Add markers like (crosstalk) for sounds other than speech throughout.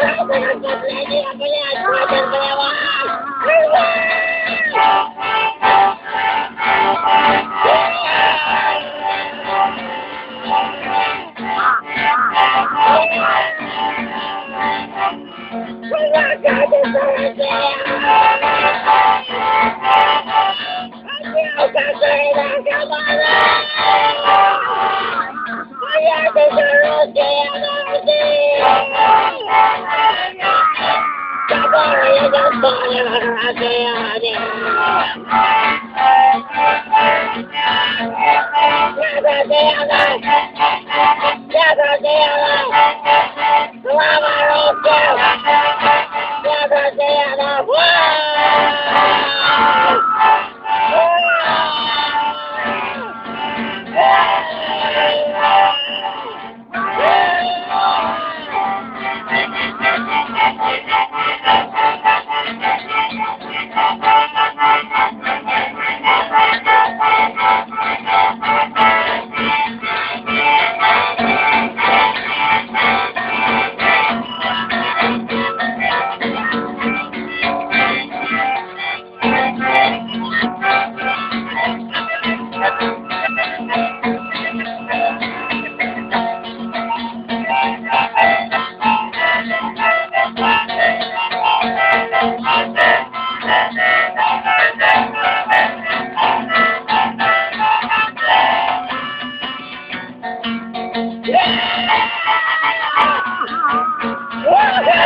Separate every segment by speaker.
Speaker 1: ترجمة نانسي قنقر Wow!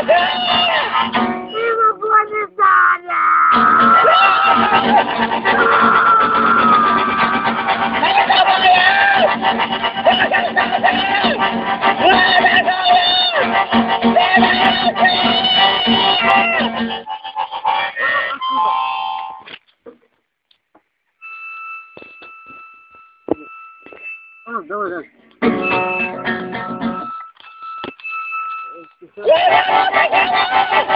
Speaker 1: Oh, yeah. Oh, (laughs)